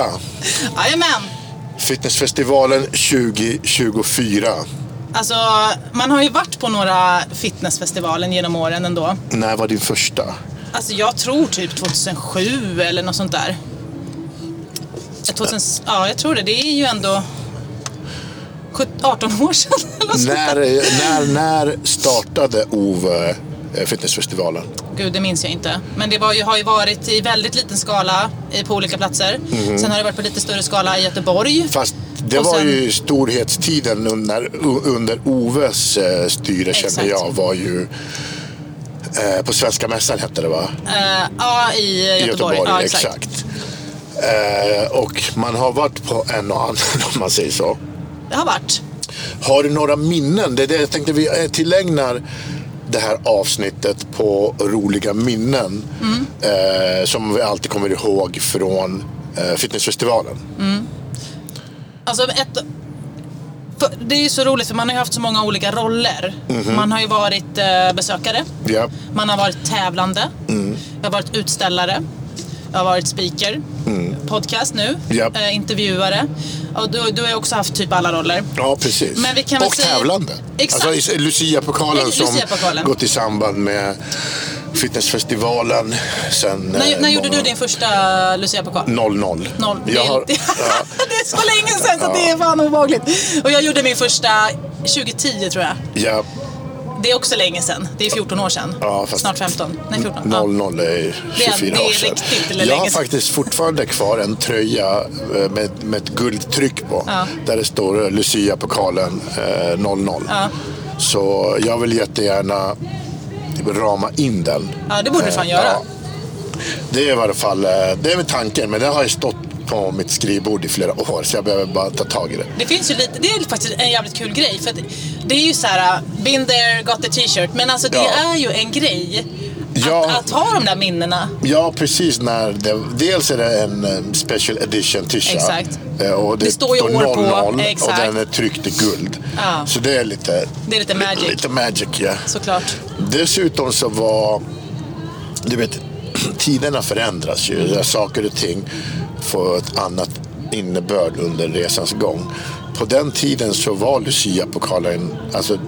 Linnea, Jajamän. Fitnessfestivalen 2024. Alltså, man har ju varit på några fitnessfestivalen genom åren ändå. När var din första? Alltså jag tror typ 2007 eller något sånt där. 2000, ja, jag tror det. Det är ju ändå 17 18 år sedan. Eller När, när, när startade Ove eh, Fitnessfestivalen? Gud, det minns jag inte. Men det var ju, har ju varit i väldigt liten skala i- på olika platser. Sen har det varit på lite större skala i Göteborg. Fast det Och var sen- ju storhetstiden under, under Oves eh, styre Exakt. känner jag var ju eh, på Svenska Mässan hette det va? Eh, ja, i Göteborg. ja, exakt. exakt. Eh, och man har varit på en och annan om man säger så. Det har varit. Har du några minnen? Det är det jag tänkte vi eh, tillägnar det här avsnittet på roliga minnen. Mm. Eh, som vi alltid kommer ihåg från eh, fitnessfestivalen. Alltså ett... Det är ju så roligt för man har ju haft så många olika roller. Mhm. Man har ju varit eh, besökare. Ja. Man har varit tävlande. Mm. Jag har varit utställare. Jag har varit speaker. Podcast nu. Mm. Japp. Eh, intervjuare. Och du, du har också haft typ alla roller. Ja, precis. Men vi kan och säga- tävlande. Exakt. Alltså Lucia-pokalen Nej, som Lucia-pokalen. gått i samband med fitnessfestivalen sen När, eh, när gjorde du din första Lucia-pokal? 00. Noll. Jag har, det, ja, det är så länge sedan så det är fan obehagligt. Och jag gjorde min första 2010 tror jag. ja, Det är också länge sedan. Det är 14 år sedan. Ja, Snart 15. Nej, 14. Ja. 00 är Det är- 24 det är år sedan. riktigt Jag länge har faktiskt fortfarande kvar en tröja eh, med, med ett guldtryck på. Ja. Där det står eh, Lucia-pokalen eh, 00. Ja. Så jag vill jättegärna rama in den. Ja, det borde du fan Eh, göra. ja. Det är i alla fall eh, det är tanken, men det har ju stått på mitt skrivbord i flera år så jag behöver bara ta tag i det. Det finns ju lite, det är faktiskt en jävligt kul grej. För att det är ju så här, uh, been there, got the t-shirt. Men alltså det Ja. är ju en grej. Ja. Att, att ha de där minnena. Ja, precis. När det, dels är det en eh, special edition tisha. Exakt. Eh, Och det, Det står ju år på, 00 och exakt. den är tryckt i guld. Ja. Så det är lite, Det är lite magic. lite magic ja. Såklart. Dessutom så var, du vet, tiderna förändras ju. Där Saker och ting får ett annat innebörd under resans gång. På den tiden så var Lucia-pokalen, alltså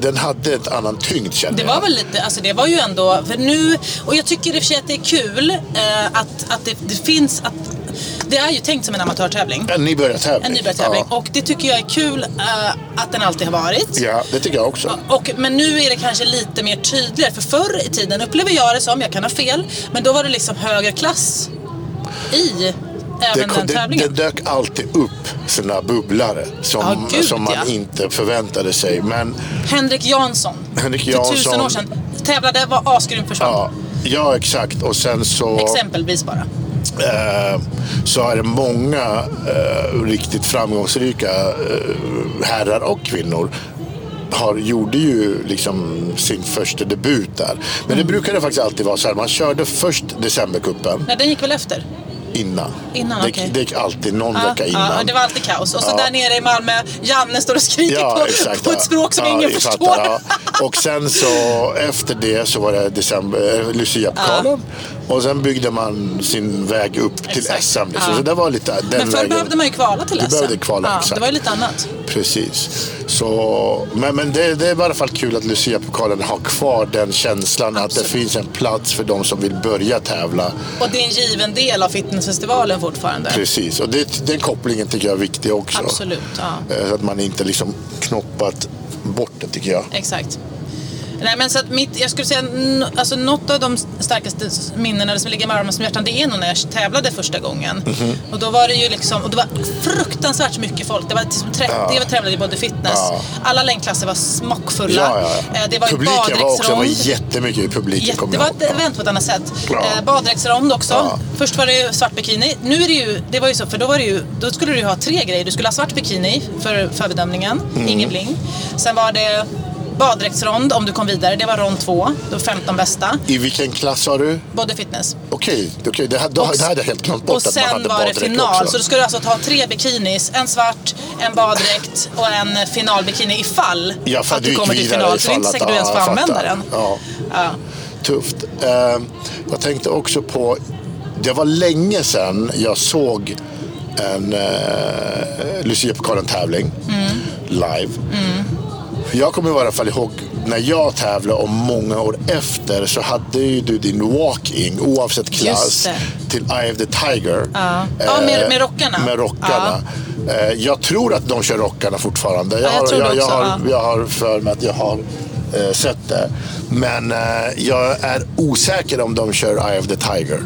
den hade ett annan tyngd känner Det jag. var väl lite, alltså det var ju ändå, för nu, och jag tycker i och för sig att det är kul eh, att, att det, det finns, att det är ju tänkt som en amatörtävling. En nybörjartävling. En nybörjartävling. Ja. Och det tycker jag är kul eh, att den alltid har varit. ja, det tycker jag också. Och, men nu är det kanske lite mer tydligare. För förr i tiden upplever jag det som, jag kan ha fel, men då var det liksom högre klass i Det, även den det, det tävlingen. dök alltid upp sådana bubblare som, Ja, gud, som man ja. inte förväntade sig. Men Henrik Jansson, Henrik för Jansson- tusen år sedan, tävlade, var asgrym, försvann. ja, ja, exakt. Och sen så, Exempelvis bara. eh, så är det många eh, riktigt framgångsrika eh, herrar och kvinnor har, gjorde ju liksom sin första debut där. Men Mm. det brukade faktiskt alltid vara så här. Man körde först Decembercupen Nej, den gick väl efter? Innan. Innan, det, okej. det gick alltid någon Ja, vecka innan. ja, det var alltid kaos. Och så Ja. där nere i Malmö, Janne står och skriker Ja, på, exakt. på ett språk som ingen förstår. fattar. Och sen så efter det så var det december, eh, Lucia-pokalen. Och sen byggde man sin väg upp till Exakt. SM. Liksom. Så det var lite den Men förr vägen. behövde man ju kvala till Du SM. behövde kvala, exakt. Det var ju lite annat. Precis. Så, men men det, det är i alla fall kul att Lucia-pokalen har kvar den känslan att det finns en plats för de som vill börja tävla. Och det är en given del av fitnessfestivalen fortfarande. Precis. Och det, den kopplingen tycker jag är viktig också. Absolut, ja. Eh, Så att man inte liksom knoppat bort det tycker jag. Exakt. Nej, men så att mitt, jag skulle säga, alltså något av de starkaste minnena som ligger mig varmast om hjärtat, det är nog när jag tävlade första gången. Mhm. Och då var det ju liksom, och det var fruktansvärt mycket folk. Det var liksom 30, jag tävlade i både fitness. Ja. Alla längdklasser var smockfulla. Ja, ja. Eh, Det var Publiken var också det var jättemycket i publiken. Jätte, det var ett event på ett annat sätt. Ja. Eh, baddräktsrond också. Ja. Först var det ju svart bikini. Nu är det ju, det var ju så, för då var det ju, då skulle du ha tre grejer. Du skulle ha svart bikini för förbedömningen, Mm. ingen bling. Sen var det baddräktsrond om du kom vidare, det var rond två, då 15 bästa. I vilken klass har du? Body fitness. Okej, okej, det, här- då- Och- det hade jag helt glömt bort Och att sen var det final, också. så du skulle alltså ta tre bikinis. En svart, en baddräkt och en finalbikini ifall Ja, för att du kommer till final. Så det är inte säkert du ens får använda den. Ja, Ja. tufft. Eh, jag tänkte också på det var länge sedan jag såg en eh, Lucia-pokalen-tävling live. Jag kommer i alla fall ihåg när jag tävlade och många år efter så hade ju du din walk-in oavsett klass till Eye of the Tiger. Ja. Ja, med- med rockarna. Med rockarna. Eh, Jag tror att de kör rockarna fortfarande. Jag, jag det jag, jag, också, har, ja. jag har för mig att jag har eh, sett det. Men eh, jag är osäker om de kör Eye of the Tiger.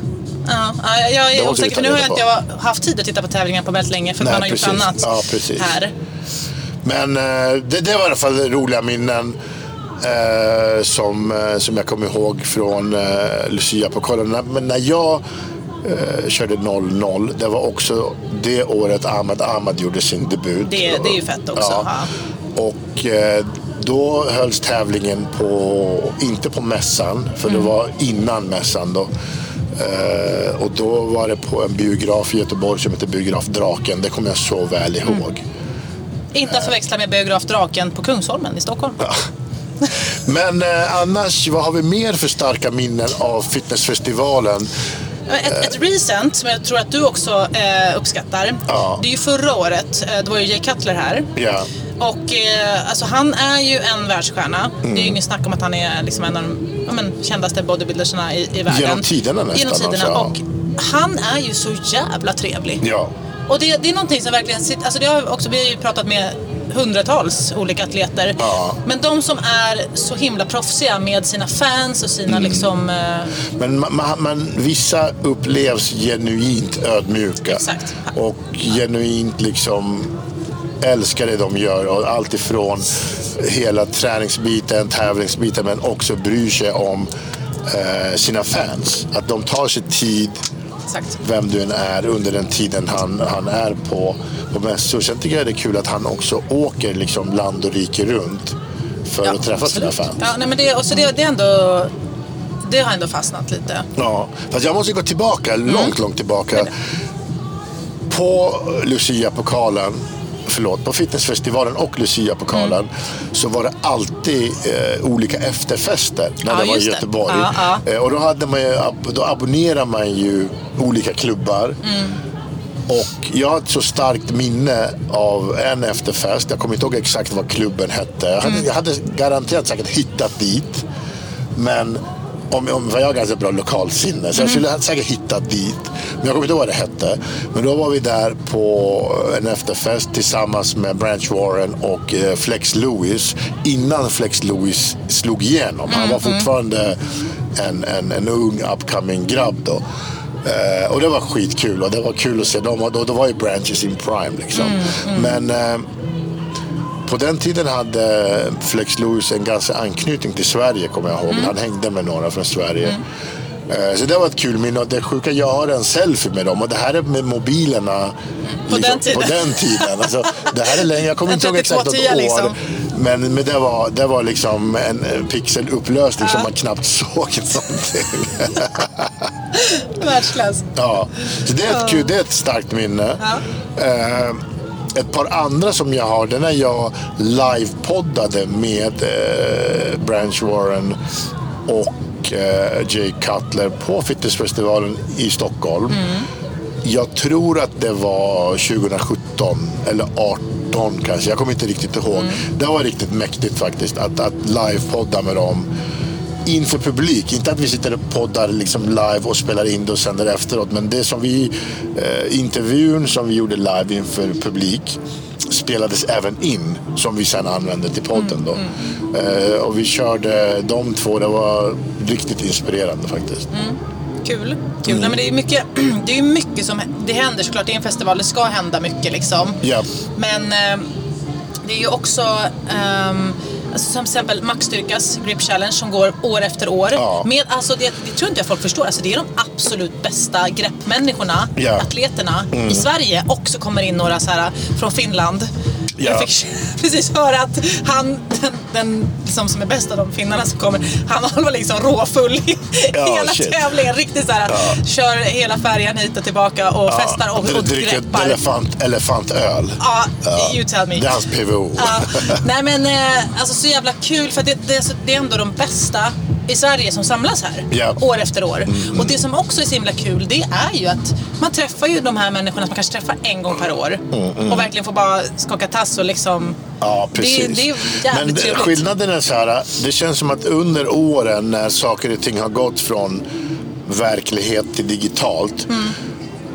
Ja, ja, jag är osäker för nu har jag inte haft tid att titta på tävlingar på väldigt länge för Nej, man har gjort precis. annat Ja, här. Men eh, det, det var i alla fall roliga minnen eh, som, eh, som jag kommer ihåg från eh, Lucia-pokalen. När- Men när jag eh, körde 0-0, det var också det året Ahmed Ahmad gjorde sin debut. Det- det är ju fett också, ja. Och eh, då hölls tävlingen på, inte på mässan, för Mm. det var innan mässan då. Eh, och då var det på en biograf i Göteborg som heter Biograf Draken. Det kommer jag så väl Mm. Inte att förväxla med biograf Draken på Kungsholmen i Stockholm. Men eh, annars, vad har vi mer för starka minnen av fitnessfestivalen? Ett, ett recent som jag tror att du också eh, uppskattar. Ja. Det är ju förra året. Eh, det var ju Jay Cutler här. Ja, Och eh, alltså han är ju en världsstjärna. Det Mm. är ju ingen snack om att han är liksom en av de ja, men, kändaste bodybuildersarna i, i världen. Genom tiderna nästan Genom tiderna. också, ja. Och han är ju så jävla trevlig. ja. Och det, det är någonting som verkligen sitter, alltså det har också, vi har ju pratat med hundratals olika atleter. Ja. Men de som är så himla proffsiga med sina fans och sina Mm. liksom... Eh, Men man, man, man, vissa upplevs genuint ödmjuka. Exakt. Och genuint liksom älskar det de gör. Och allt ifrån hela träningsbiten, tävlingsbiten, men också bryr sig om eh, sina fans. Att de tar sig tid, exakt. vem du än är, under den tiden han, han är på, på mässor. Sen tycker jag det är kul att han också åker liksom land och rike runt för att träffa sina absolut. fans. Ja, nej, men det, och så det, det är ändå... Det har ändå fastnat lite. Ja, fast jag måste gå tillbaka, Mm. långt, långt tillbaka. På Lucia-pokalen, förlåt, på fitnessfestivalen och Lucia-pokalen Mm. så var det alltid eh, olika efterfester när Ja, det var i. Göteborg. Ja, ja. Eh, och då, hade man ju, då abonnerar man ju olika klubbar. Mm. Och jag har ett så starkt minne av en efterfest. Jag kommer inte ihåg exakt vad klubben hette. Jag hade, Mm. jag hade garanterat säkert hittat dit. Men om, om jag har ganska bra lokalsinne så jag skulle säkert hittat dit. Men jag kommer inte ihåg vad det hette. Men då var vi där på en efterfest tillsammans med Branch Warren och eh, Flex Lewis. Innan Flex Lewis slog igenom. Han var fortfarande en, en, en ung upcoming grabb då. Eh, och det var skitkul och det var kul att se dem. Och då, då var ju Branches in prime liksom. Men eh, på den tiden hade Flex Lewis en ganska anknytning till Sverige kommer jag ihåg. Han hängde med några från Sverige. Eh, Så det var ett kul minne. Det sjuka, jag har en selfie med dem. Och det här är med mobilerna På den tiden. På den tiden. Alltså, det här är länge, jag kommer inte ihåg exakt något 3210 år. liksom. Men, men det, var, det var liksom en pixelupplösning som Ja. man knappt såg någonting. Världsklass. Ja, så det är ett, kul, det är ett starkt minne. Eh, ett par andra som jag har, det är jag livepoddade med eh, Branch Warren och eh, Jay Cutler på Fitnessfestivalen i Stockholm. Jag tror att det var 2017 eller 18 kanske. Jag kommer inte riktigt ihåg. Det var riktigt mäktigt faktiskt att, att livepodda med dem inför publik. Inte att vi sitter och poddar liksom live och spelar in det och sänder efteråt. Men det som vi, eh, intervjun som vi gjorde live inför publik spelades även in som vi sen använde till podden. Då. Eh, och vi körde de två. Det var riktigt inspirerande faktiskt. Kul. Kul. Nej, men det är mycket, det är mycket som det händer såklart. Det är en festival, det ska hända mycket liksom. Ja. Men eh, det är ju också ehm, alltså, som till exempel Maxstyrkas Grip Challenge som går år efter år. Ja. Med, alltså, det, det tror inte jag folk förstår. Alltså, det är de absolut bästa greppmänniskorna, Ja. atleterna i Sverige. Och så kommer in några så här, från Finland. Ja. Jag fick precis höra att han, den, den liksom, som är bäst av de finnarna som kommer, han var liksom råfull i Ja, hela shit. tävlingen. Riktigt så här, kör hela färjan hit och tillbaka och festar och, och dricker greppar. elefant, elefantöl. Ja, you tell me. Det är hans PVO. Ja. Nej men eh, alltså så jävla kul för det, det, det är ändå de bästa i Sverige som samlas här. Mm, år efter år. Och det som också är så himla kul det är ju att man träffar ju de här människorna som man kanske träffar en gång per år. Mm, Och verkligen får bara skaka tass och liksom... Ja, precis. Det, det är jävligt Men det, skillnaden är så här, det känns som att under åren när saker och ting har gått från verklighet till digitalt Mm.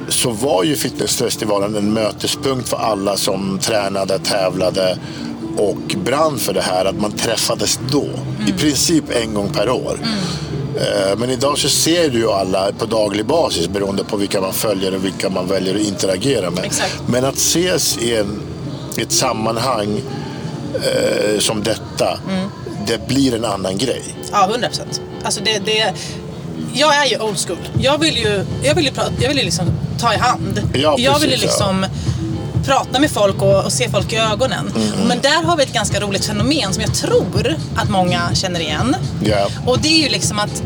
så var ju fitnessfestivalen en mötespunkt för alla som tränade, tävlade och brann för det här, att man träffades då. I Mm. princip en gång per år. Eh, Men idag så ser du ju alla på daglig basis beroende på vilka man följer och vilka man väljer att interagera med. Exakt. Men att ses i, en, i ett sammanhang eh, som detta, Mm. det blir en annan grej. Ja, 100 procent. Alltså det, det, jag är ju old school. Jag vill ju, jag vill ju, prata, jag vill ju liksom ta i hand. Ja, jag vill ju precis, liksom prata med folk och, och se folk i ögonen. Mm. Men där har vi ett ganska roligt fenomen som jag tror att många känner igen. Ja. Och det är ju liksom att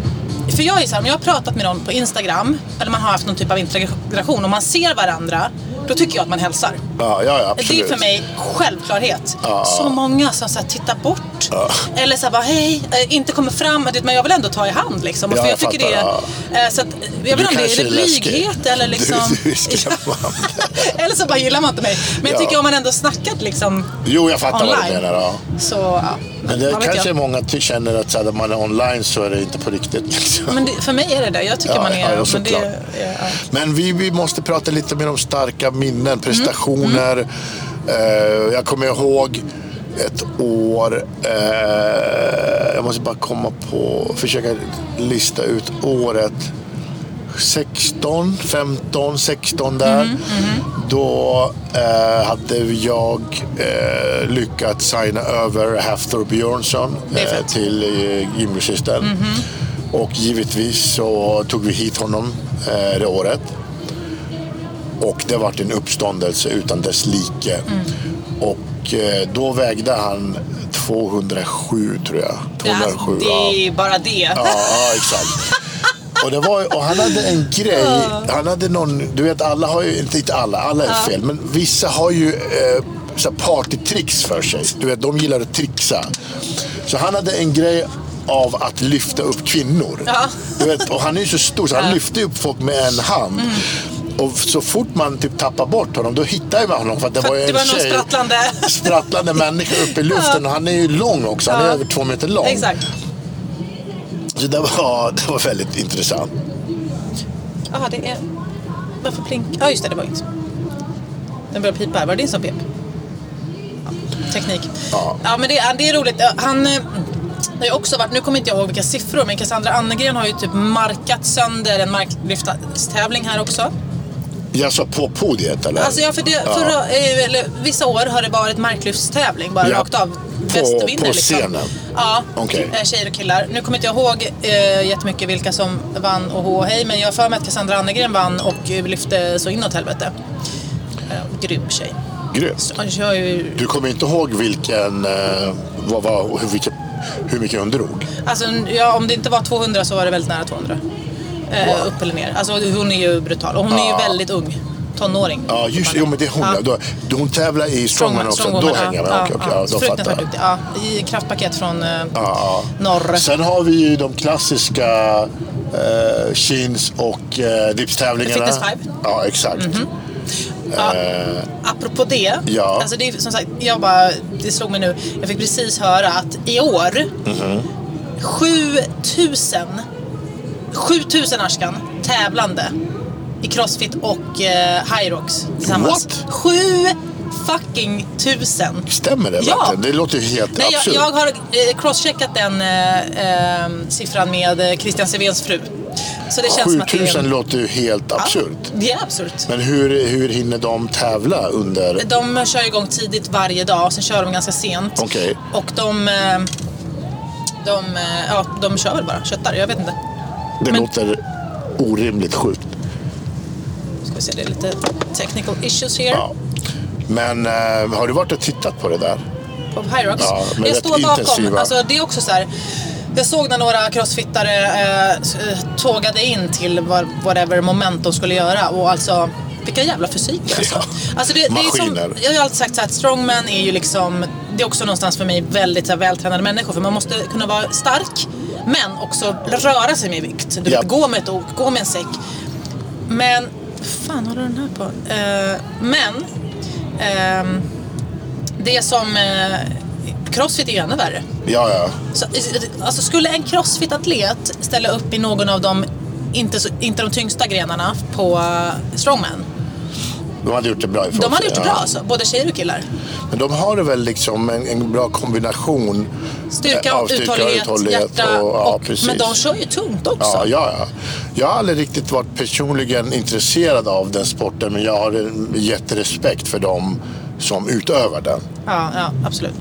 för jag är så här, om jag har pratat med någon på Instagram eller man har haft någon typ av interaktion och man ser varandra, då tycker jag att man hälsar. Ja, ja, ja absolut. Det är för mig självklarhet. Ja. Så många som så här, tittar bort. Eller så här, bara, hej, eh, inte kommer fram. Men jag vill ändå ta i hand liksom. Ja, för jag jag tycker det fattar, är... eh, Så att, jag vet inte om det är blyghet eller liksom... Du- du eller så bara gillar man inte mig. Men jag Ja. tycker om man ändå snackat liksom Jo, jag fattar vad du online. menar. Ja. Så, ja. Men det kanske jag. många känner att här, när man är online så är det inte på riktigt. Liksom. Men det, för mig är det det. Jag tycker Ja, man är... ja, men det, ja. Men vi, vi måste prata lite mer om starka minnen, prestationer. Mm. Eh, jag kommer ihåg ett år, eh, jag måste bara komma på, försöka lista ut året. 16, 15, 16 där. Mm, Då eh, hade jag eh, lyckats signa över Hafthor Björnsson eh, till eh, gymgrossisten. Och givetvis så tog vi hit honom eh, det året. Och det vart en uppståndelse utan dess like. Och eh, då vägde han 207 tror jag. Ja, 207, det ja. är bara det. Ja, ja exakt. Och, det var, och han hade en grej, han hade någon, du vet alla har ju, inte inte alla, alla är fel, men vissa har ju eh, så partytricks för sig. Du vet, de gillar att trixa. Så han hade en grej av att lyfta upp kvinnor. Ja. Du vet, och han är ju så stor så han lyfte upp folk med en hand. Mm. Och så fort man typ tappar bort honom, då hittar man honom. För att det För var ju en det var tjej, sprattlande... sprattlande människa uppe i luften. Och han är ju lång också, han är Ja. över två meter lång. Exakt. Så det var, det var väldigt intressant. Ja, det är... Varför plink? Ja, just det, det var inget. Den började pipa. Var det din som pep? Ja, teknik. Ja. ja men det, är- det är roligt. Han eh, har också varit, nu kommer inte jag ihåg vilka siffror, men Cassandra Annegren har ju typ markat sönder en marklyftstävling här också. Jag sa på podiet eller? Alltså ja, för det, förra, eh, eller, vissa år har det varit marklyftstävling bara Ja. rakt av. På- Bäst vinner på liksom. scenen? Ja, Okej. eh, tjejer och killar. Nu kommer inte jag ihåg eh, jättemycket vilka som vann och hå hej, men jag har för mig att Cassandra Annegren vann och lyfte så inåt helvete. Eh, grym tjej. Grymt. Ju... Du kommer inte ihåg vilken, eh, vad var, hur, vilken, hur mycket hon drog? Alltså, ja, om det inte var 200 så var det väldigt nära 200. Eh, Upp eller ner. Alltså hon är ju brutal. Och hon är ju väldigt ung. Tonåring. Ja, just Jo, men det är hon. Ja. Då, hon tävlar i strongman också. strongwoman, då hänger jag med. Okej, okej, ja, då Fruktansvärt fattar jag. duktig. Ja, I kraftpaket från eh, Ja, norr. Sen har vi ju de klassiska eh, chins och eh, dipstävlingarna. Fitness five. Mhm. Ja, exakt. Apropå det, Ja. alltså det är som sagt, jag bara, det slog mig nu, jag fick precis höra att i år, Mhm. 7000, 7000 Ashkan tävlande i Crossfit och eh, Hyrox tillsammans. What? Sju fucking tusen. Stämmer det Ja. verkligen? Det låter ju helt Nej, jag, absurt. jag har eh, crosscheckat den eh, eh, siffran med eh, Christian Sevens fru. Så det känns som att det 7000 är... låter ju helt Ja, absurt. det är absurt. Men hur, hur hinner de tävla under... De kör igång tidigt varje dag och sen kör de ganska sent. Okej. Och de, eh, de, eh, ja, de kör väl bara, köttar, jag vet inte. Det Men- låter orimligt sjukt. Ska vi se, det är lite technical issues here. Ja. Men eh, har du varit och tittat på det där? På Hyrox. Ja, jag står bakom. Alltså, det är också så här. Jag såg när några crossfittare eh, eh, tågade in till vad- whatever moment de skulle göra. Och alltså, vilka jävla fysiker alltså. Ja. alltså det, det är som, Maskiner. jag har ju alltid sagt så här, att strongman är ju liksom, det är också någonstans för mig väldigt så här, vältränade människor. För man måste kunna vara stark, Men också röra sig med vikt. Du vet, gå med ett ok, gå med en säck. Men, fan har du den här på? Eh, men, ehm, det som eh, Crossfit är ju ännu värre. Ja, ja. Så, alltså skulle en crossfit-atlet ställa upp i någon av de, inte, så, inte de tyngsta grenarna på eh, strongman. De hade gjort det bra ifrån De hade gjort det ja. bra alltså, både tjejer och killar. Men de har väl liksom en, en bra kombination. Styrka, eh, av styrka, uthållighet, hjärta och, ja, och, precis. Men de kör ju tungt också. Ja, ja, ja. Jag har aldrig riktigt varit personligen intresserad av den sporten men jag har jätterespekt för dem som utövar den. Ja, ja absolut.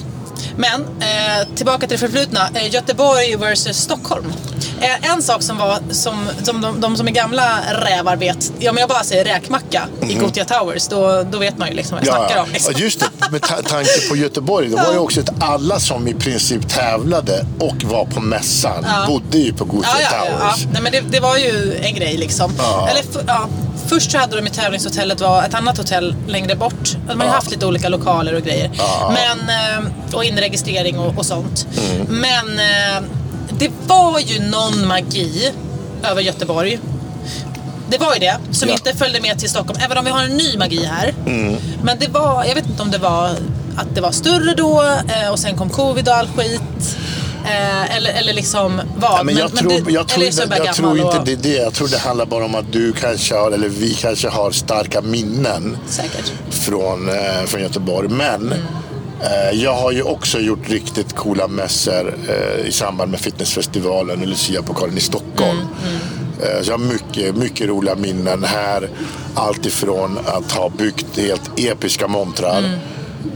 Men eh, tillbaka till det förflutna. Eh, Göteborg versus Stockholm. Eh, en sak som var, som, som de, de som är gamla rävar vet, ja men jag bara säger räkmacka i Gothia Towers, då, då vet man ju liksom vad jag snackar Mhm. Ja, om. Liksom. ja, just det. Med ta- tanke på Göteborg, då var det också att alla som i princip tävlade och var på mässan bodde ju på Gothia Ja, ja, ja, ja. Towers. Nej, men det, det var ju en grej liksom. Ja. Eller, ja, först så hade de i tävlingshotellet var ett annat hotell längre bort. De har ju haft lite olika lokaler och grejer. Men, eh, och inregistrering och, och sånt. Mm. Men eh, det var ju någon magi över Göteborg. Det var ju det, som Ja. inte följde med till Stockholm. Även om vi har en ny magi här. Mm. Men det var, jag vet inte om det var att det var större då eh, och sen kom covid och all skit. Eh, eller, eller liksom vad. Ja, men jag, tror, jag, tror, eller så är inte, jag jag tror inte och- det är det. Jag tror det handlar bara om att du kanske har, eller vi kanske har starka minnen Säkert. från, eh, från Göteborg. Men eh, jag har ju också gjort riktigt coola mässor eh, i samband med fitnessfestivalen och Lucia-pokalen i Stockholm. Eh, så jag har mycket, mycket roliga minnen här. Allt ifrån att ha byggt helt episka montrar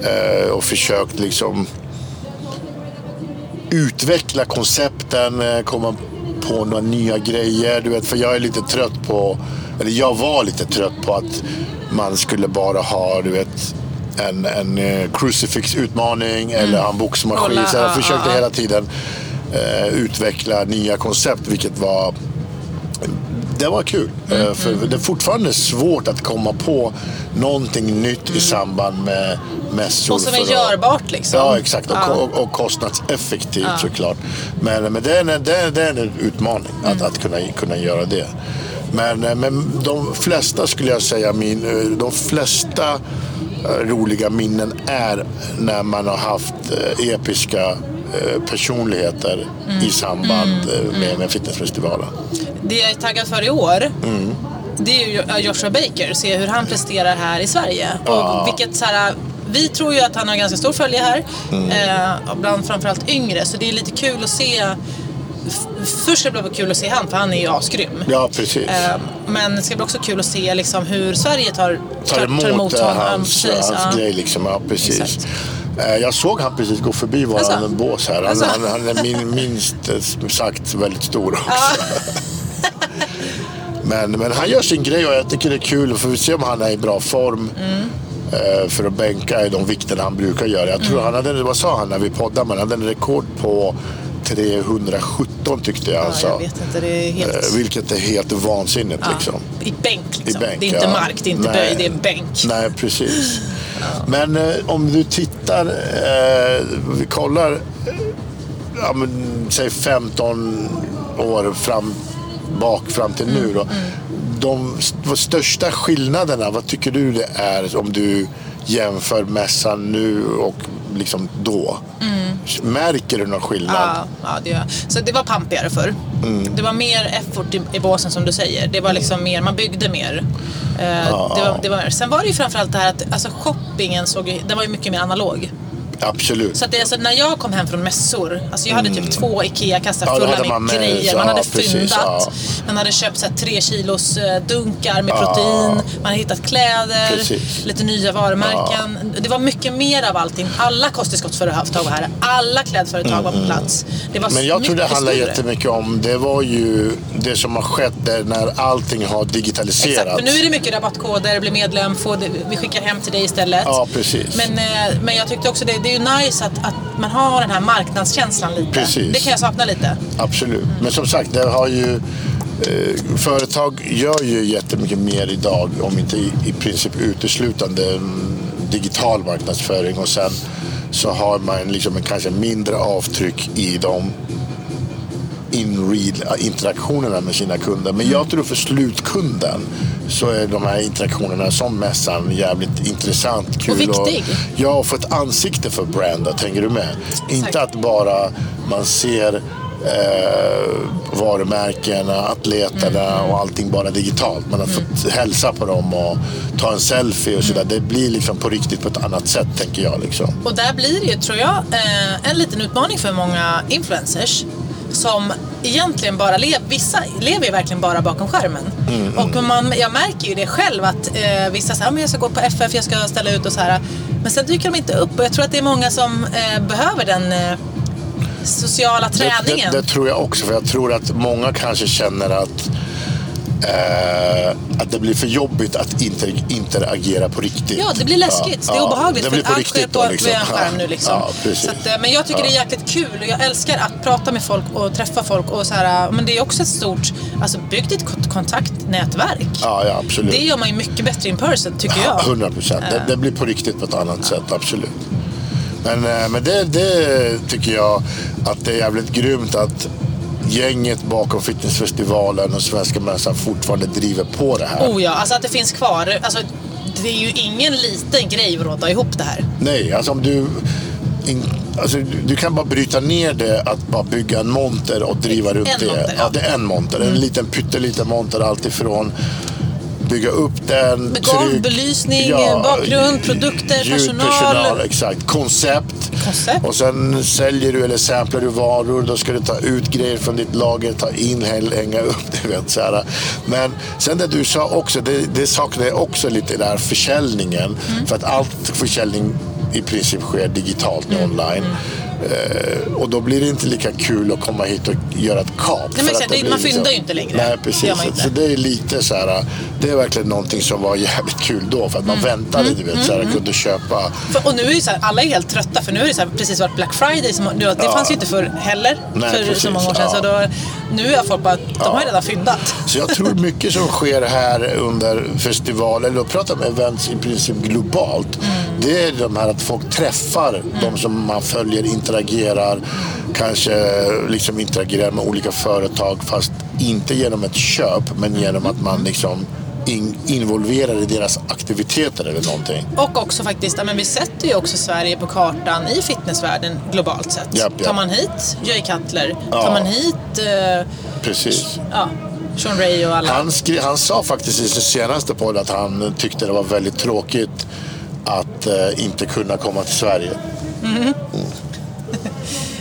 eh, och försökt liksom utveckla koncepten, eh, komma på några nya grejer. Du vet, för jag är lite trött på, eller jag var lite trött på att man skulle bara ha, du vet, en, en eh, crucifix-utmaning eller ha en boxmaskin. Så jag ja, försökte hela tiden eh, utveckla nya koncept, vilket var det var kul. Mm, Eh, För det är fortfarande svårt att komma på någonting nytt i samband med mässor. Och som är att- görbart liksom. Ja, exakt. Och, Ja. och, och kostnadseffektivt såklart. Men, men det, är, en- det, är, det är en utmaning att, Mm. att kunna, kunna göra det. Men, eh, men de flesta skulle jag säga, min, eh, de flesta roliga minnen är när man har haft episka personligheter Mm. i samband eh, med, med fitnessfestivalen. Det jag är taggad för i år, Mm. det är ju Joshua Baker. Se hur han presterar här i Sverige. Ja. Och vilket så här, vi tror ju att han har ganska stor följe här. Mm. Eh, bland framförallt yngre. Så det är lite kul att se. Först ska det bli kul att se han, för han är ju asgrym. Ja, precis. Eh, Men det ska bli också kul att se liksom hur Sverige tar, tar emot, eh, honom. hans, Precis, hans ja. grej. Liksom. Ja, precis. Exakt. Eh, Jag såg han precis gå förbi våran Alltså? bås här. Han, Alltså? han, han är min, minst sagt väldigt stor också. men, men han gör sin grej och jag tycker det är kul. För vi se om han är i bra form. Mm. eh, För att bänka i de vikterna han brukar göra. Jag tror Mm. han hade, vad sa han när vi poddade? Men han hade en rekord på 317 tyckte jag han Ja, sa. helt... Eh, Vilket är helt vansinnigt ja, liksom. I bänk liksom. I bänk, det är inte ja. mark, det är inte Nej. böj, det är en bänk. Nej, precis. Men eh, om du tittar, eh, vi kollar, eh, ja, men, säg 15 år fram, bak fram till nu då. De st- största skillnaderna, vad tycker du det är om du jämför mässan nu och liksom då? Märker du någon skillnad? Ja, ja, det gör jag. Så det var pampigare förr. Mm. Det var mer effort i, i båsen som du säger. Det var liksom mer, man byggde mer. Eh, det var, det var, sen var det ju framförallt det här att alltså shoppingen såg den var ju mycket mer analog. Absolut. Så det, alltså, när jag kom hem från mässor, alltså jag hade typ två IKEA-kassar Mm. Ja, då fulla hade med, med- grejer. Man ja, hade precis, fyndat. ja. Man hade köpt så här, tre kilos eh, dunkar med protein. Man hade hittat kläder, Precis. lite nya varumärken. Det var mycket mer av allting. Alla kosttillskottsföretag var här. Alla klädföretag var på plats. Det var Mm, Men jag tror det handlar större. jättemycket om, det var ju det som har skett där när allting har digitaliserats. Exakt, för nu är det mycket rabattkoder, bli medlem, få det, vi skickar hem till dig istället. Ja, precis. Men, eh, men jag tyckte också det, det är ju nice att, att man har den här marknadskänslan lite. Precis. Det kan jag sakna lite. Absolut. Men som sagt, det har ju, eh, företag gör ju jättemycket mer idag, om inte i, i princip uteslutande mm, digital marknadsföring och sen så har man liksom kanske mindre avtryck i de in real interaktionerna med sina kunder. Men jag tror för slutkunden så är de här interaktionerna som mässan jävligt intressant, kul. viktig. ja, och få ett ansikte för brandet, hänger du med? Inte att bara man ser eh, varumärkena, atleterna och allting bara digitalt. Man har fått hälsa på dem och ta en selfie och sådär. Det blir liksom på riktigt på ett annat sätt, tänker jag. Liksom. Och där blir det ju, tror jag, eh, en liten utmaning för många influencers som egentligen bara lever, vissa lever ju verkligen bara bakom skärmen. Och man, jag märker ju det själv att eh, vissa säger att jag ska gå på FF, jag ska ställa ut och så här. Men sen dyker de inte upp och jag tror att det är många som eh, behöver den eh, sociala Det, träningen. det, det tror jag också, för jag tror att många kanske känner att Eh, att det blir för jobbigt att inter, interagera på riktigt. Ja, det blir läskigt. det är obehagligt. Det blir för på riktigt då, liksom. en skärm nu. Liksom. Ja, så att, eh, men jag tycker det är jäkligt kul och jag älskar att prata med folk och träffa folk. Och så här, men det är också ett stort, alltså bygg ditt kont- kontaktnätverk. Ja, ja, absolut. Det gör man ju mycket bättre in person, tycker jag. 100 procent. Det, det blir på riktigt på ett annat sätt, absolut. Men, eh, men det, det tycker jag att det är jävligt grymt att gänget bakom fitnessfestivalen och Svenska mässan fortfarande driver på det här. Oh ja, alltså att det finns kvar. Alltså, det är ju ingen liten grej att råda ihop det här. Nej, alltså om du... In, alltså, du- kan bara bryta ner det att bara bygga en monter och driva runt En det. monter, ja. Mm. ja. det är en monter. En liten pytteliten monter alltifrån bygga upp den, golv, belysning, bakgrund, produkter, ljud, personal. Exakt, koncept. Koncept. Och sen säljer du eller samplar du varor. Då ska du ta ut grejer från ditt lager, ta in, hänga upp. Du vet, så här. Men sen det du sa också, det, det saknar jag också lite där försäljningen. Mm. För att allt försäljning i princip sker digitalt Mm. online. Eh, och då blir det inte lika kul att komma hit och göra ett kap. men För att exakt, då det- man fyndar ju inte längre. Nej, Det precis. man Så, så det är lite så här, det är verkligen någonting som var jävligt kul då. För att Mm. man väntade, du vet, så här, kunde köpa. För, och nu är ju så här, alla är helt trötta för nu är det så här, precis varit Black Friday. Som, det Ja. fanns ju inte för heller. Nej, för precis, så många år sedan. ja. Så då, nu är folk bara, de har ju redan fyndat. Så jag tror mycket som sker här under festivalen, eller att prata med events i princip globalt. Mm. Det är de här att folk träffar de som man följer, interagerar. Kanske liksom interagerar med olika företag fast inte genom ett köp men genom att man liksom in, involverar i deras aktiviteter eller någonting. Och också faktiskt, men vi sätter ju också Sverige på kartan i fitnessvärlden globalt sett. Japp, japp. Tar man hit Jay Cutler, Ja. tar man hit eh, Precis. ja, Sean Ray och alla. Han, skri- han sa faktiskt i sin senaste podd att han tyckte det var väldigt tråkigt att eh, inte kunna komma till Sverige.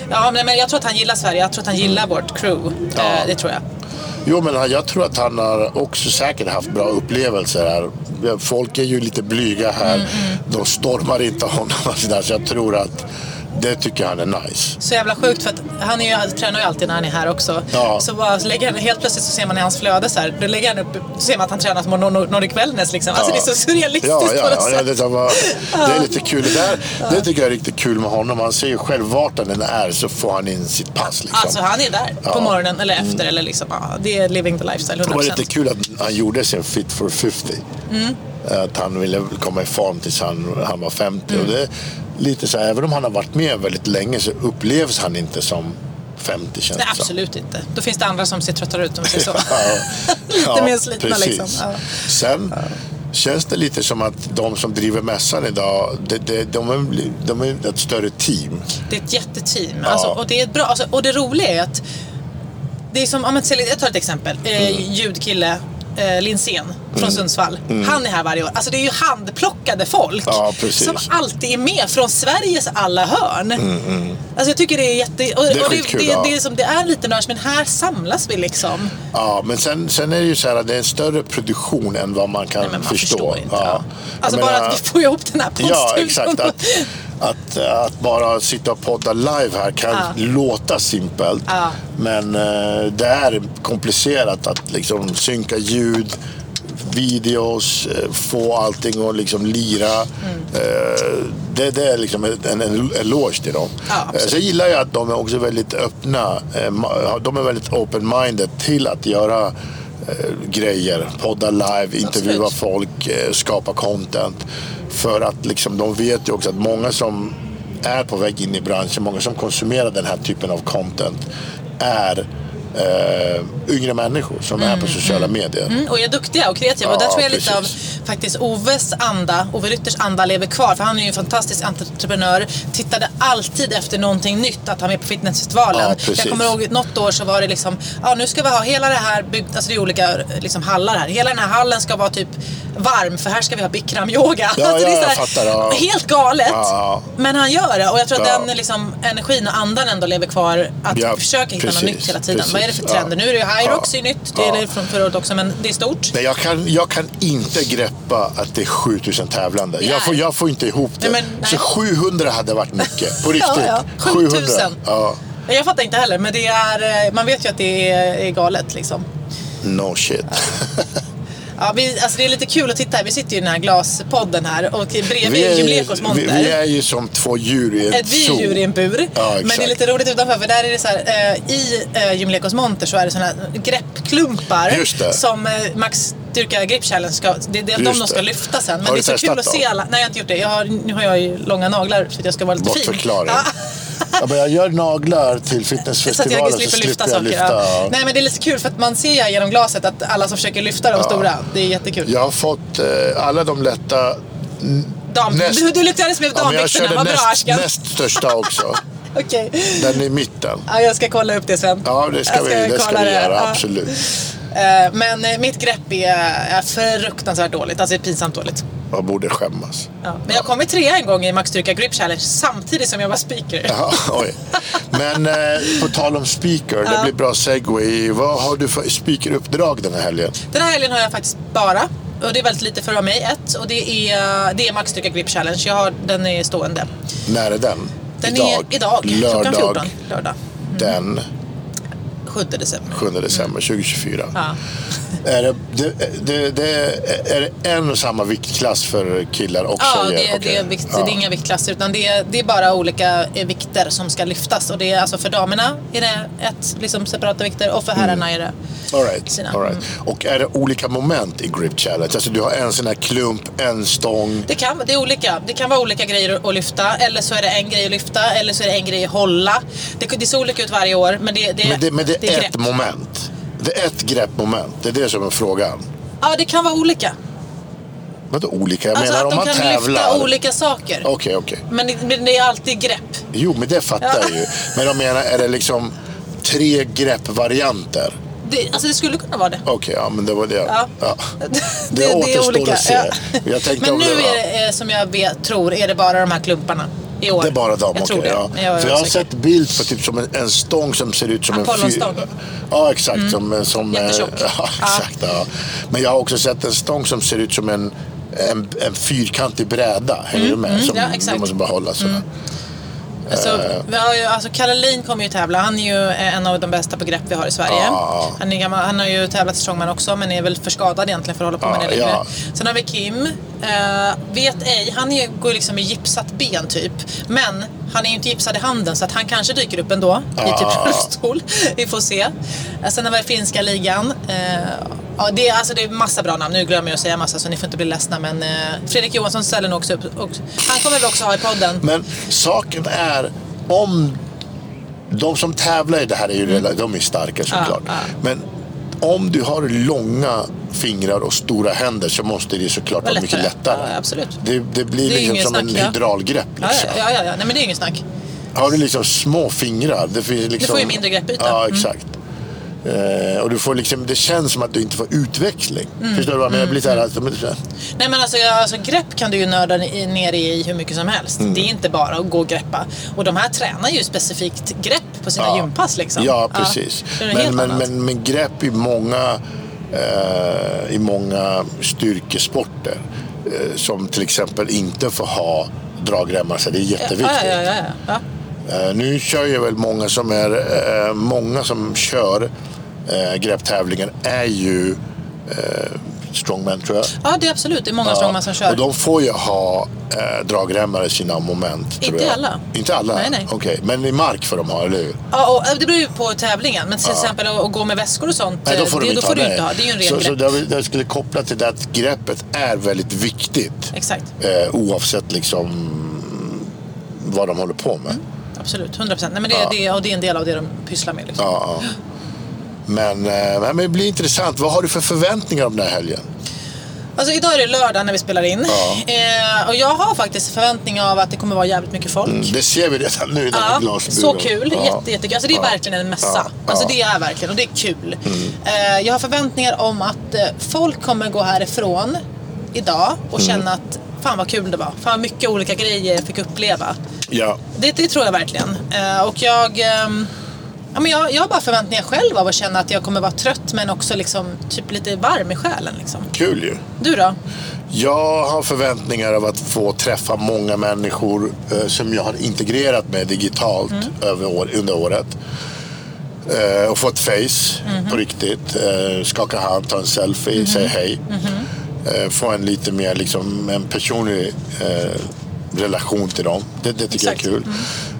Ja, men, jag tror att han gillar Sverige. Jag tror att han gillar vårt crew. Ja. Eh, det tror jag. Jo, men jag tror att han har också säkert haft bra upplevelser här. Folk är ju lite blyga här. Mm, De stormar inte honom. Så jag tror att det tycker han är nice. Så jävla sjukt för att han är ju, tränar ju alltid när han är här också. Ja. Så bara, så lägger han, helt plötsligt så ser man i hans flöde så här, då lägger han upp, så ser man att han tränar som Nor- Nor- Nordic Wellness liksom. Alltså Ja. det är så surrealistiskt Ja, på ja, något ja, sätt. det, var, det är lite kul. Det, där, det tycker jag är riktigt kul med honom. Han ser ju själv vart han än är så får han in sitt pass. Liksom. Alltså han är där på. Mm. morgonen eller efter eller liksom, det är living the lifestyle Det var 100%. lite kul att han gjorde sin Fit for 50. Mm. Att han ville komma i form tills han, han var 50. Mm. Och det lite så här, även om han har varit med väldigt länge så upplevs han inte som 50 känns Nej, absolut inte. Då finns det andra som ser tröttare ut om så. Ja. lite Ja, mer slitna precis. liksom. Ja. Sen känns det lite som att de som driver mässan idag, det, det, de, är, de är ett större team. Det är ett jätteteam. Alltså, och, det är bra, alltså, och det roliga är att det är som, ja, jag tar ett exempel. Eh, Mm. ljudkille eh, Linsén från Sundsvall. Han är här varje år. Alltså det är ju handplockade folk Mm. Ja, precis. som alltid är med från Sveriges alla hörn. Alltså jag tycker det är jätte... Och, Mm, Det är och det, skitkul, det, ja. det, är som, det är en liten bransch men här samlas vi liksom. Ja, men sen, sen är det ju så här att det är en större produktion än vad man kan Nej, men man förstå. förstår inte. Ja. Alltså Jag bara menar- att vi får ihop den här Ja, poddstudion. exakt. Att, att, att bara sitta och podda live här kan Ja. låta simpelt. Ja. Men eh, det är komplicerat att liksom synka ljud, videos, eh, få allting att liksom lira. Mm. Eh, det, det är liksom en, en eloge till dem. Ja, Eh, jag gillar ju att de är också väldigt öppna. eh, De är väldigt open-minded till att göra grejer. Podda live, intervjua folk, skapa content. För att liksom, de vet ju också att många som är på väg in i branschen, många som konsumerar den här typen av content är eh, yngre människor som är på sociala medier. Mm, och är duktiga och kreativa. och Ja, där tror jag lite av precis. faktiskt Oves anda, Ove Rytters anda lever kvar. För han är ju en fantastisk entreprenör. Tittade alltid efter någonting nytt att ha med på fitnessfestivalen. Ja, precis. jag kommer ihåg något år så var det liksom, ja nu ska vi ha hela det här byggt, alltså det är olika liksom, hallar här. Hela den här hallen ska vara typ varm för här ska vi ha bikram-yoga. Ja, Alltså, ja, fattar, ja. Helt galet. Ja. Men han gör det och jag tror att den liksom, energin och andan ändå lever kvar. Att försöka hitta något precis, nytt hela tiden. Vad är det för trender? Nu är det ju Hyrox Ja. är nytt, det Ja. är det från förra året också men det är stort. Nej, jag, kan, jag kan inte greppa att det är 7000 tävlande. Nej. Jag får, jag får inte ihop det. Nej, men. Så 700 hade varit mycket. På riktigt. Ja, ja. 700. 7000. Ja. Jag fattar inte heller, men det är, eh, man vet ju att det är, är galet. Liksom. No shit. Ja, vi, alltså det är lite kul att titta här. Vi sitter ju i den här glaspodden här och bredvid Vi är Gymlekos vi, monter. vi är ju som två djur i en Ett vi är djur i en bur. Ja, men det är lite roligt utanför för där är det så här, eh, i eh, Gymlekos monter så är det här greppklumpar Just det. som eh, Max Styrka Grip Challenge ska, det är de de ska lyfta sen. Men Har det är så kul att se alla. Nej, jag har inte gjort det. Jag har, nu har jag ju långa naglar så att jag ska vara lite fin. Ja. Ja, men jag gör naglar till Så att jag fitnessfestivalen så, slipper lyfta slipper jag saker. lyfta. Ja. Nej men det är lite kul för att man ser genom glaset att alla som försöker lyfta de stora, det är jättekul. Jag har fått eh, alla de lätta... Dam, näst- du, du lyckades med Ja, men jag damvikterna, körde vad bra näst, Ashkan. näst största också. Okej. Den i mitten. Ja, jag ska kolla upp det sen. Ja, det ska, Jag vi, det ska kolla vi göra. Ja. Absolut. Eh, Men eh, mitt grepp är, är fruktansvärt dåligt. Alltså det är pinsamt dåligt. Man borde skämmas. Ja. Men jag kom i trea en gång i Max Styrka Grip Challenge samtidigt som jag var speaker. Jaha, oj. Men eh, på tal om speaker, det blir bra segway. Vad har du för speakeruppdrag den här helgen? Den här helgen har jag faktiskt bara, och det är väldigt lite för att vara med, ett. Och det är, det är Max Styrka Grip Challenge. Jag har, den är stående. När är den? Den idag? är idag, klockan Lördag 14. Lördag. den 7 december. 7 december 2024. Ja. Är, det, det, det, det, är det en och samma viktklass för killar och Ja, tjejer? det, Okej. det, är vikt, Ja. det är inga viktklasser utan det är, det är bara olika eh, vikter som ska lyftas. Och det är alltså för damerna är det ett liksom separata vikter och för herrarna är det All right, sina. all right. Mm. Och är det olika moment i Grip Challenge? Alltså du har en sån här klump, en stång. Det, kan, det är olika. Det kan vara olika grejer att- lyfta. Eller så är det en grej att lyfta. Eller så är det en grej att hålla. Det, det ser olika ut varje år. Men det, det, Men det, men det är, grepp. ett moment. Det är ett greppmoment. Det är det som är frågan. Ja, det kan vara olika. Vadå olika? Jag Alltså menar att om de man kan tävlar. lyfta olika saker. Okej, okej. Men, det, men det är alltid grepp. Jo, men det fattar jag ju. Men jag menar, är det liksom tre greppvarianter? Det, alltså det skulle kunna vara det. Okej, ja men det var det. Ja. Ja. Det, Det återstår att se. Ja. Men nu är det, eh, som jag vet, tror, är det bara de här klumparna i år. Det är bara dem, Jag tror det. ja. Jag För jag har sett bild på typ som en, en stång som ser ut som en Apollonstång. Ja, exakt. Som, som, eh, Jättetjock. Ja, Ja. exakt. Ja. Men jag har också sett en stång som ser ut som en, en, en fyrkantig bräda. Hänger du med? Som Mm, ja, exakt. Mm. måste bara hålla sådär. Alltså, ju, alltså Kalle Lin kommer ju tävla. Han är ju eh, en av de bästa på grepp vi har i Sverige. Ja. Han, är gammal, han har ju tävlat i strongman också men är väl för skadad egentligen för att hålla på med Ja, det längre. ja. Sen har vi Kim. Eh, vet ej, han är, går liksom med gipsat ben typ. Men han är ju inte gipsad i handen så att han kanske dyker upp ändå i typ Ja. rullstol. vi får se. Eh, Sen har vi finska ligan. Eh, ja, det, är, alltså, det är massa bra namn. Nu glömmer jag att säga massa så ni får inte bli ledsna. Men eh, Fredrik Johansson ställer nog också upp. Han kommer väl också ha i podden. Men saken är, om de som tävlar i det här är ju de är starka såklart. Mm. ja. Men om du har långa fingrar och stora händer så måste det såklart Var vara mycket lättare. Ja, absolut. Det, det blir Det liksom som en snack, ja. hydraulgrepp. Ja, Liksom. ja, ja, ja. Nej, men det är ingen snack. Har du liksom små fingrar, det finns liksom... får ju mindre greppyta. Ja, Mm. Eh, och du får liksom, det känns som att du inte får utväxling. Mm. Förstår du vad jag menar? Det blir alltså, men Nej men alltså, alltså grepp kan du ju nörda ner i hur mycket som helst. Mm. Det är inte bara att gå och greppa. Och de här tränar ju specifikt grepp på sina Ja. gympass liksom. Ja, precis. något men, men, men, men grepp i många, eh, i många styrkesporter eh, som till exempel inte får ha dragremmar, så det är jätteviktigt. Ja, ja, ja, ja, ja. Eh, nu kör ju väl många som är, eh, många som kör eh, grepptävlingar är ju eh, strongman tror jag. ja, det är absolut. Det är många strongman som kör. Och de får ju ha eh, dragremmar i sina moment. Inte jag. alla. Inte alla? Nej, nej. Okej, men i mark får de ha, eller hur? Ja, och eh, det beror ju på tävlingen. Men till exempel att gå med väskor och sånt, Nej, då får, det, de då får du inte ha. Det är ju en ren så, grepp. Så det, det skulle koppla till det att greppet är väldigt viktigt. Exakt. Eh, oavsett liksom vad de håller på med. Absolut, 100 procent. Nej, men det, Ja. det, och det är en del av det de pysslar med. Liksom. Ja, ja. Men, eh, men det blir intressant. Vad har du för förväntningar om den här helgen? Alltså idag är det lördag när vi spelar in. Ja. Eh, och jag har faktiskt förväntning av att det kommer vara jävligt mycket folk. Mm, Det ser vi redan nu i den här Ja, glasburen. så kul. Ja. Jätte, jättekul. Alltså det är Ja. verkligen en mässa. Alltså. Mm. det är verkligen, och det är kul. Eh, jag har förväntningar om att eh, folk kommer gå härifrån idag och Mm. känna att fan vad kul det var. Fan vad mycket olika grejer jag fick uppleva. Ja. Det, det tror jag verkligen. Eh, och jag, ehm, ja, men jag, jag har bara förväntningar själv av att känna att jag kommer vara trött men också liksom, typ lite varm i själen. Liksom. Kul ju. Du då? Jag har förväntningar av att få träffa många människor eh, som jag har integrerat med digitalt Mm. över år, under året. Eh, och få ett face Mhm. på riktigt. Eh, skaka hand, ta en selfie, säga hej. Mhm. Eh, få en lite mer liksom, en personlig eh, relation till dem. Det, det tycker Exakt. jag är kul. Mm.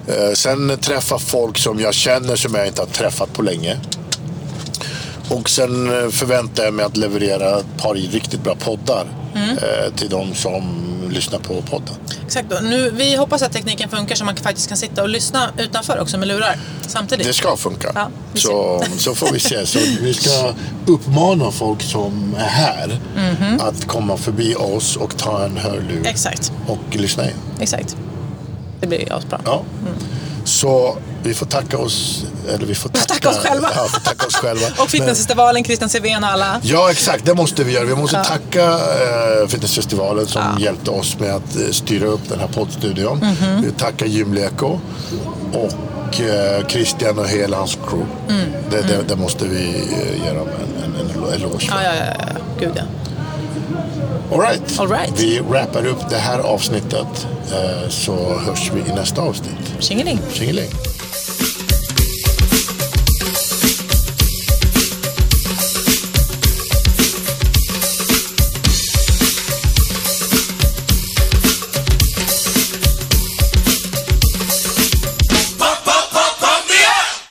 Eh, sen träffa folk som jag känner som jag inte har träffat på länge. Och sen eh, förväntar jag mig att leverera ett par riktigt bra poddar Mm. eh, till de som lyssnar på podden. Exakt. Nu, vi hoppas att tekniken funkar så man faktiskt kan sitta och lyssna utanför också med lurar samtidigt. Det ska funka. Ja, så, så får vi se. Så vi ska uppmana folk som är här Mhm. att komma förbi oss och ta en hörlur Exakt. och lyssna in. Exakt. Det blir asbra. Ja. Så vi får tacka oss, eller vi får tacka, Tacka oss själva. Ja, får tacka oss själva. Och Fitnessfestivalen, Christian Sivén och alla. Ja, exakt. Det måste vi göra. Vi måste tacka eh, Fitnessfestivalen som hjälpte oss med att eh, styra upp den här poddstudion. Mhm. Vi tackar Gymleko och eh, Christian och hela hans crew. Mm. Det, det, det måste vi eh, ge dem en, en, en eloge för. Ja, ja, ja. ja. Gud ja. All right. All right. Vi wrappar upp det här avsnittet eh, så hörs vi i nästa avsnitt. Tjingeling. Tjingeling.